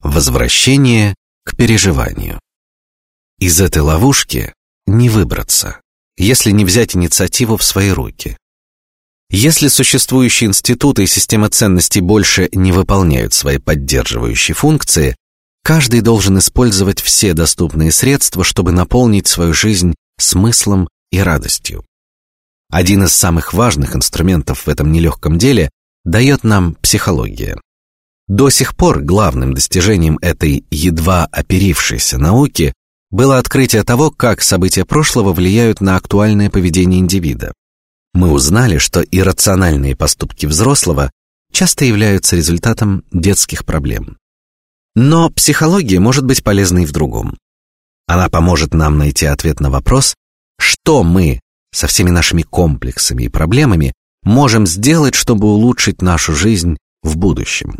Возвращение к переживанию. Из этой ловушки не выбраться, если не взять инициативу в свои руки. Если существующие институты и система ценностей больше не выполняют свои поддерживающие функции, каждый должен использовать все доступные средства, чтобы наполнить свою жизнь смыслом и радостью. Один из самых важных инструментов в этом нелегком деле дает нам психология. До сих пор главным достижением этой едва оперившейся науки было открытие того, как события прошлого влияют на актуальное поведение индивида мы узнали, что иррациональные поступки взрослого часто являются результатом детских проблем. Но психология может быть полезной в другом. Она поможет нам найти ответ на вопрос, что мы со всеми нашими комплексами и проблемами можем сделать, чтобы улучшить нашу жизнь в будущем.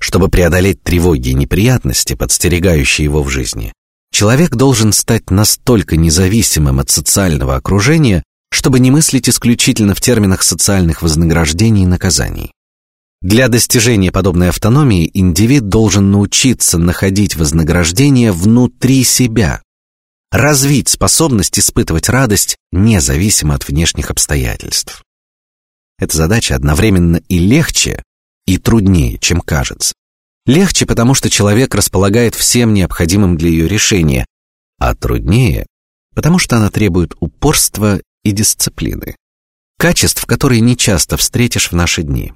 Чтобы преодолеть тревоги и неприятности, подстерегающие его в жизни, человек должен стать настолько независимым от социального окружения, чтобы не мыслить исключительно в терминах социальных вознаграждений и наказаний. Для достижения подобной автономии индивид должен научиться находить вознаграждение внутри себя, развить способность испытывать радость независимо от внешних обстоятельств. Эта задача одновременно и легче, и труднее, чем кажется. Легче, потому что человек располагает всем необходимым для ее решения, а труднее, потому что она требует упорства и дисциплины, качеств, которые не часто встретишь в наши дни.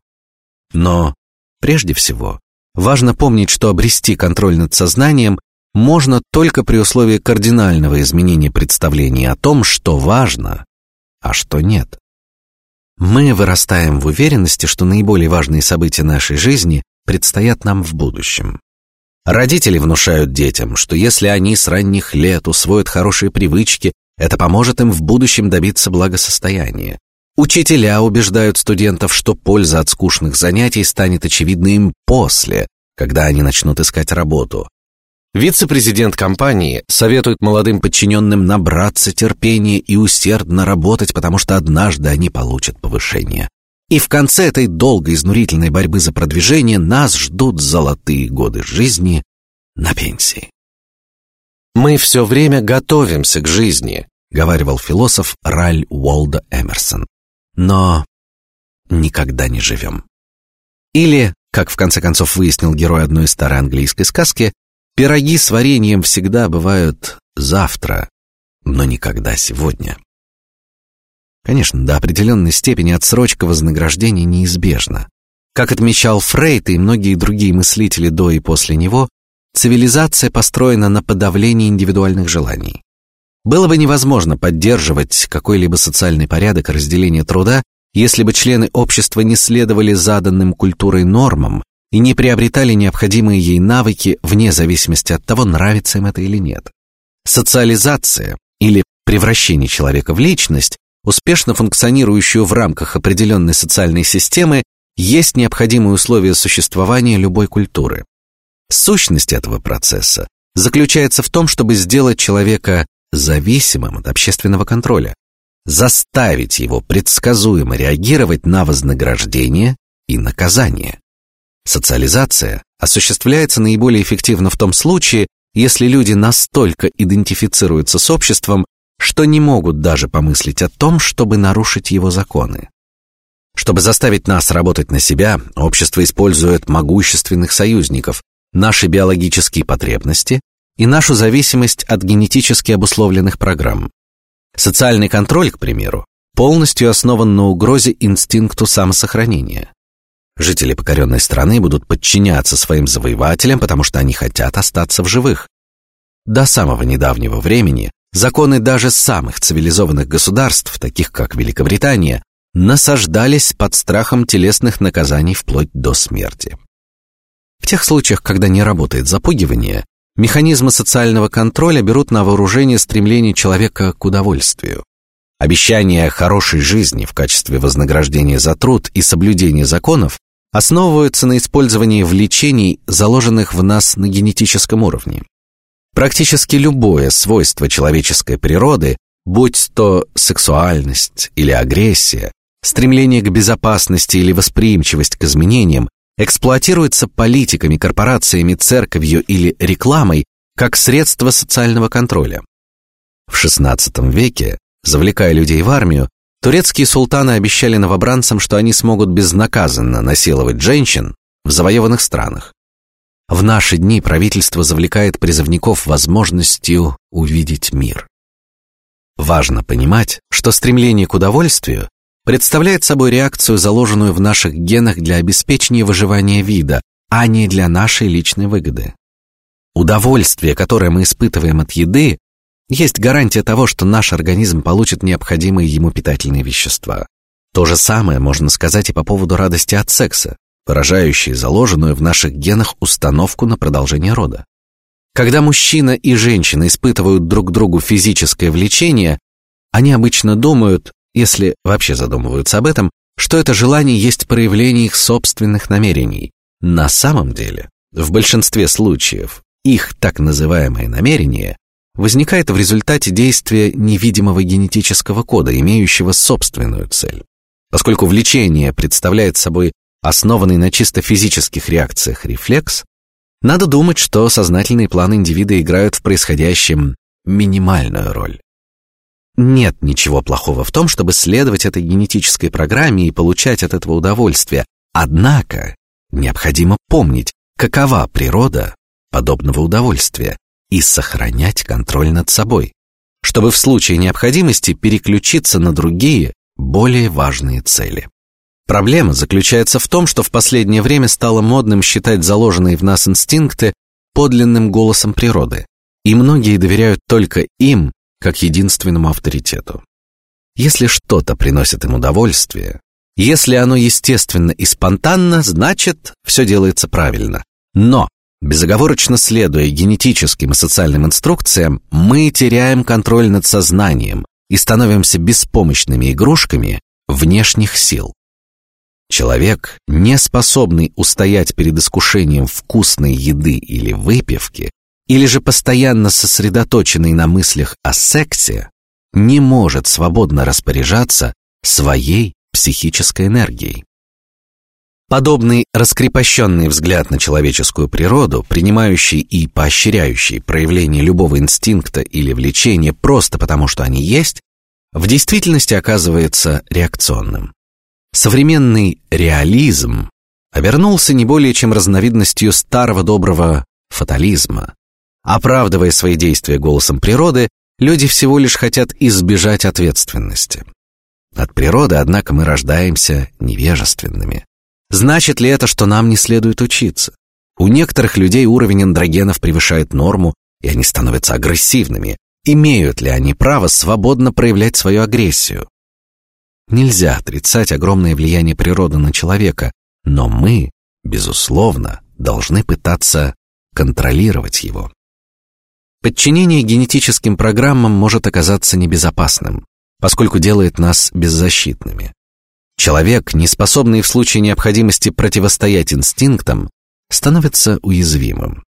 Но прежде всего важно помнить, что обрести контроль над сознанием можно только при условии кардинального изменения представления о том, что важно, а что нет. Мы вырастаем в уверенности, что наиболее важные события нашей жизни предстоят нам в будущем. Родители внушают детям, что если они с ранних лет усвоят хорошие привычки это поможет им в будущем добиться благосостояния. Учителя убеждают студентов, что польза от скучных занятий станет очевидна им после, когда они начнут искать работу. Вице-президент компании советует молодым подчиненным набраться терпения и усердно работать, потому что однажды они получат повышение. И в конце этой долгой изнурительной борьбы за продвижение нас ждут золотые годы жизни на пенсии. Мы все время готовимся к жизни, говаривал философ Раль Уолда Эмерсон. Но никогда не живем. Или, как в конце концов выяснил герой одной старой английской сказки, пироги с вареньем всегда бывают завтра, но никогда сегодня. Конечно, до определенной степени отсрочка вознаграждения неизбежна. Как отмечал Фрейд и многие другие мыслители до и после него, Цивилизация построена на подавлении индивидуальных желаний. Было бы невозможно поддерживать какой-либо социальный порядок разделения труда, если бы члены общества не следовали заданным культурой нормам и не приобретали необходимые ей навыки вне зависимости от того, нравится им это или нет. Социализация или превращение человека в личность, успешно функционирующую в рамках определенной социальной системы, есть необходимое условие существования любой культуры. Сущность этого процесса заключается в том, чтобы сделать человека зависимым от общественного контроля, заставить его предсказуемо реагировать на вознаграждение и наказание. Социализация осуществляется наиболее эффективно в том случае, если люди настолько идентифицируются с обществом, что не могут даже помыслить о том, чтобы нарушить его законы. Чтобы заставить нас работать на себя, общество использует могущественных союзников, наши биологические потребности и нашу зависимость от генетически обусловленных программ. Социальный контроль, к примеру, полностью основан на угрозе инстинкту самосохранения. Жители покоренной страны будут подчиняться своим завоевателям, потому что они хотят остаться в живых. До самого недавнего времени законы даже самых цивилизованных государств, таких как Великобритания, насаждались под страхом телесных наказаний вплоть до смерти. В тех случаях, когда не работает запугивание, механизмы социального контроля берут на вооружение стремление человека к удовольствию. Обещания хорошей жизни в качестве вознаграждения за труд и соблюдение законов основываются на использовании влечений, заложенных в нас на генетическом уровне. Практически любое свойство человеческой природы, будь то сексуальность или агрессия, стремление к безопасности или восприимчивость к изменениям, эксплуатируется политиками, корпорациями, церковью или рекламой как средство социального контроля. В XVI веке, завлекая людей в армию, турецкие султаны обещали новобранцам, что они смогут безнаказанно насиловать женщин в завоеванных странах. В наши дни правительство завлекает призывников возможностью увидеть мир. Важно понимать, что стремление к удовольствию представляет собой реакцию, заложенную в наших генах для обеспечения выживания вида, а не для нашей личной выгоды. Удовольствие, которое мы испытываем от еды, есть гарантия того, что наш организм получит необходимые ему питательные вещества. То же самое можно сказать и по поводу радости от секса, выражающей заложенную в наших генах установку на продолжение рода. Когда мужчина и женщина испытывают друг другу физическое влечение, они обычно думают, если вообще задумываются об этом, что это желание есть проявление их собственных намерений. На самом деле, в большинстве случаев, их так называемое намерение возникает в результате действия невидимого генетического кода, имеющего собственную цель. Поскольку влечение представляет собой основанный на чисто физических реакциях рефлекс, надо думать, что сознательные планы индивида играют в происходящем минимальную роль. Нет ничего плохого в том, чтобы следовать этой генетической программе и получать от этого удовольствие. Однако необходимо помнить, какова природа подобного удовольствия и сохранять контроль над собой, чтобы в случае необходимости переключиться на другие, более важные цели. Проблема заключается в том, что в последнее время стало модным считать заложенные в нас инстинкты подлинным голосом природы, и многие доверяют только им как единственному авторитету. Если что-то приносит им удовольствие, если оно естественно и спонтанно, значит все делается правильно. Но безоговорочно следуя генетическим и социальным инструкциям, мы теряем контроль над сознанием и становимся беспомощными игрушками внешних сил. Человек, не способный устоять перед искушением вкусной еды или выпивки, или же постоянно сосредоточенный на мыслях о сексе, не может свободно распоряжаться своей психической энергией. Подобный раскрепощенный взгляд на человеческую природу, принимающий и поощряющий проявление любого инстинкта или влечения просто потому, что они есть, в действительности оказывается реакционным. Современный реализм обернулся не более чем разновидностью старого доброго фатализма, Оправдывая свои действия голосом природы, люди всего лишь хотят избежать ответственности. От природы, однако, мы рождаемся невежественными. Значит ли это, что нам не следует учиться? У некоторых людей уровень андрогенов превышает норму, и они становятся агрессивными. Имеют ли они право свободно проявлять свою агрессию? Нельзя отрицать огромное влияние природы на человека, но мы, безусловно, должны пытаться контролировать его. Подчинение генетическим программам может оказаться небезопасным, поскольку делает нас беззащитными. Человек, не способный в случае необходимости противостоять инстинктам, становится уязвимым.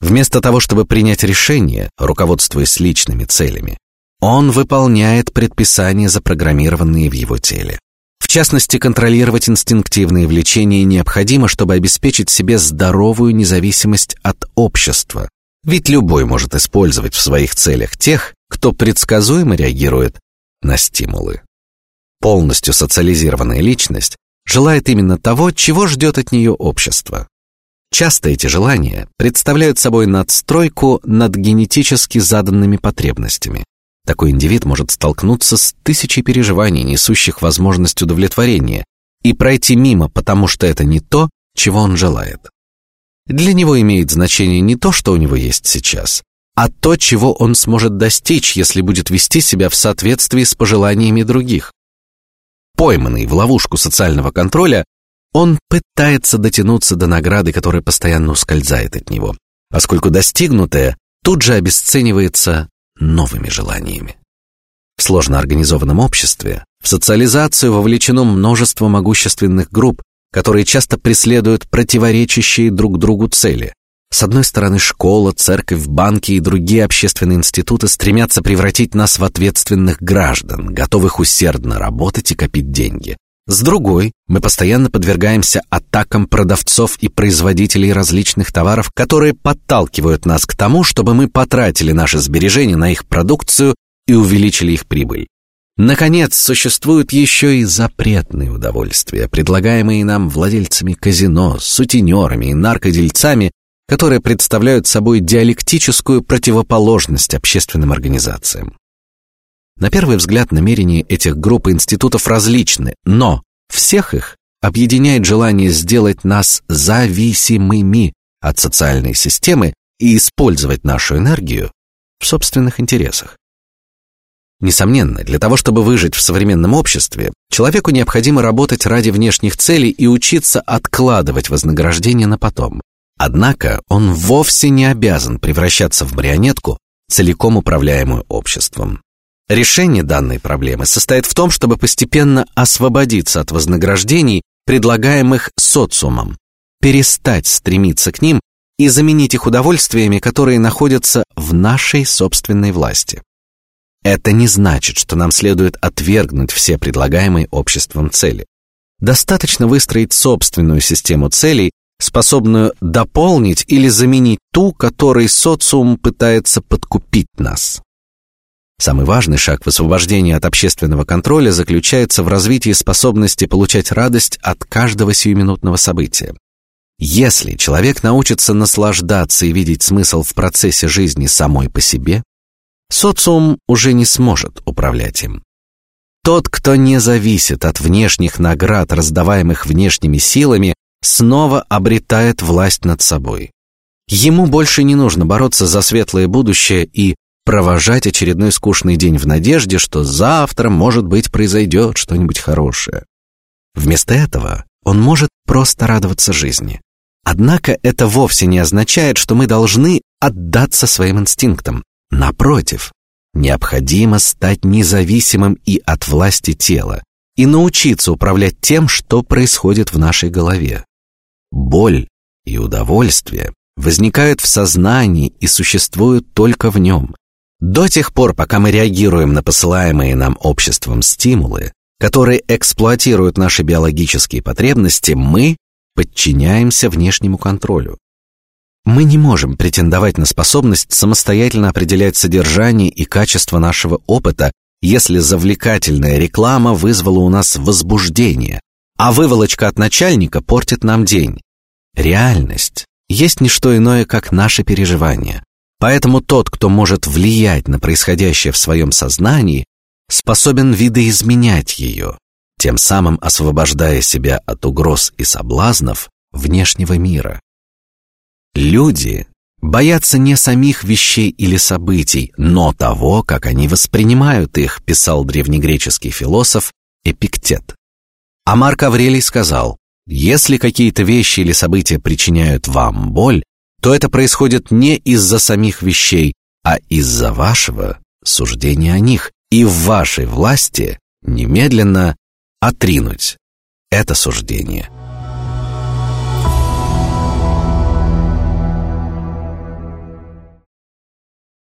Вместо того, чтобы принять решение, руководствуясь личными целями, он выполняет предписания, запрограммированные в его теле. В частности, контролировать инстинктивные влечения необходимо, чтобы обеспечить себе здоровую независимость от общества, ведь любой может использовать в своих целях тех, кто предсказуемо реагирует на стимулы. Полностью социализированная личность желает именно того, чего ждет от нее общество. Часто эти желания представляют собой надстройку над генетически заданными потребностями. Такой индивид может столкнуться с тысячей переживаний, несущих возможность удовлетворения, и пройти мимо, потому что это не то, чего он желает. Для него имеет значение не то, что у него есть сейчас, а то, чего он сможет достичь, если будет вести себя в соответствии с пожеланиями других. Пойманный в ловушку социального контроля, он пытается дотянуться до награды, которая постоянно ускользает от него, поскольку достигнутое тут же обесценивается новыми желаниями. В сложно организованном обществе в социализацию вовлечено множество могущественных групп, которые часто преследуют противоречащие друг другу цели. С одной стороны, школа, церковь, банки и другие общественные институты стремятся превратить нас в ответственных граждан, готовых усердно работать и копить деньги. С другой, мы постоянно подвергаемся атакам продавцов и производителей различных товаров, которые подталкивают нас к тому, чтобы мы потратили наши сбережения на их продукцию и увеличили их прибыль. Наконец, существуют еще и запретные удовольствия, предлагаемые нам владельцами казино, сутенерами и наркодельцами, которые представляют собой диалектическую противоположность общественным организациям. На первый взгляд намерения этих групп и институтов различны, но всех их объединяет желание сделать нас зависимыми от социальной системы и использовать нашу энергию в собственных интересах. Несомненно, для того, чтобы выжить в современном обществе, человеку необходимо работать ради внешних целей и учиться откладывать вознаграждение на потом. Однако он вовсе не обязан превращаться в марионетку, целиком управляемую обществом. Решение данной проблемы состоит в том, чтобы постепенно освободиться от вознаграждений, предлагаемых социумом, перестать стремиться к ним и заменить их удовольствиями, которые находятся в нашей собственной власти. Это не значит, что нам следует отвергнуть все предлагаемые обществом цели. Достаточно выстроить собственную систему целей, способную дополнить или заменить ту, которой социум пытается подкупить нас. Самый важный шаг в освобождении от общественного контроля заключается в развитии способности получать радость от каждого сиюминутного события. Если человек научится наслаждаться и видеть смысл в процессе жизни самой по себе, социум уже не сможет управлять им. Тот, кто не зависит от внешних наград, раздаваемых внешними силами, снова обретает власть над собой. Ему больше не нужно бороться за светлое будущее и провожать очередной скучный день в надежде, что завтра, может быть, произойдет что-нибудь хорошее. Вместо этого он может просто радоваться жизни. Однако это вовсе не означает, что мы должны отдаться своим инстинктам. Напротив, необходимо стать независимым и от власти тела и научиться управлять тем, что происходит в нашей голове. Боль и удовольствие возникают в сознании и существуют только в нем. До тех пор, пока мы реагируем на посылаемые нам обществом стимулы, которые эксплуатируют наши биологические потребности, мы подчиняемся внешнему контролю. Мы не можем претендовать на способность самостоятельно определять содержание и качество нашего опыта, если завлекательная реклама вызвала у нас возбуждение, а выволочка от начальника портит нам день. Реальность есть не что иное, как наши переживания. Поэтому тот, кто может влиять на происходящее в своем сознании, способен видоизменять ее, тем самым освобождая себя от угроз и соблазнов внешнего мира. Люди боятся не самих вещей или событий, но того, как они воспринимают их, писал древнегреческий философ Эпиктет. А Марк Аврелий сказал: если какие-то вещи или события причиняют вам боль, то это происходит не из-за самих вещей, а из-за вашего суждения о них, и в вашей власти немедленно отринуть это суждение.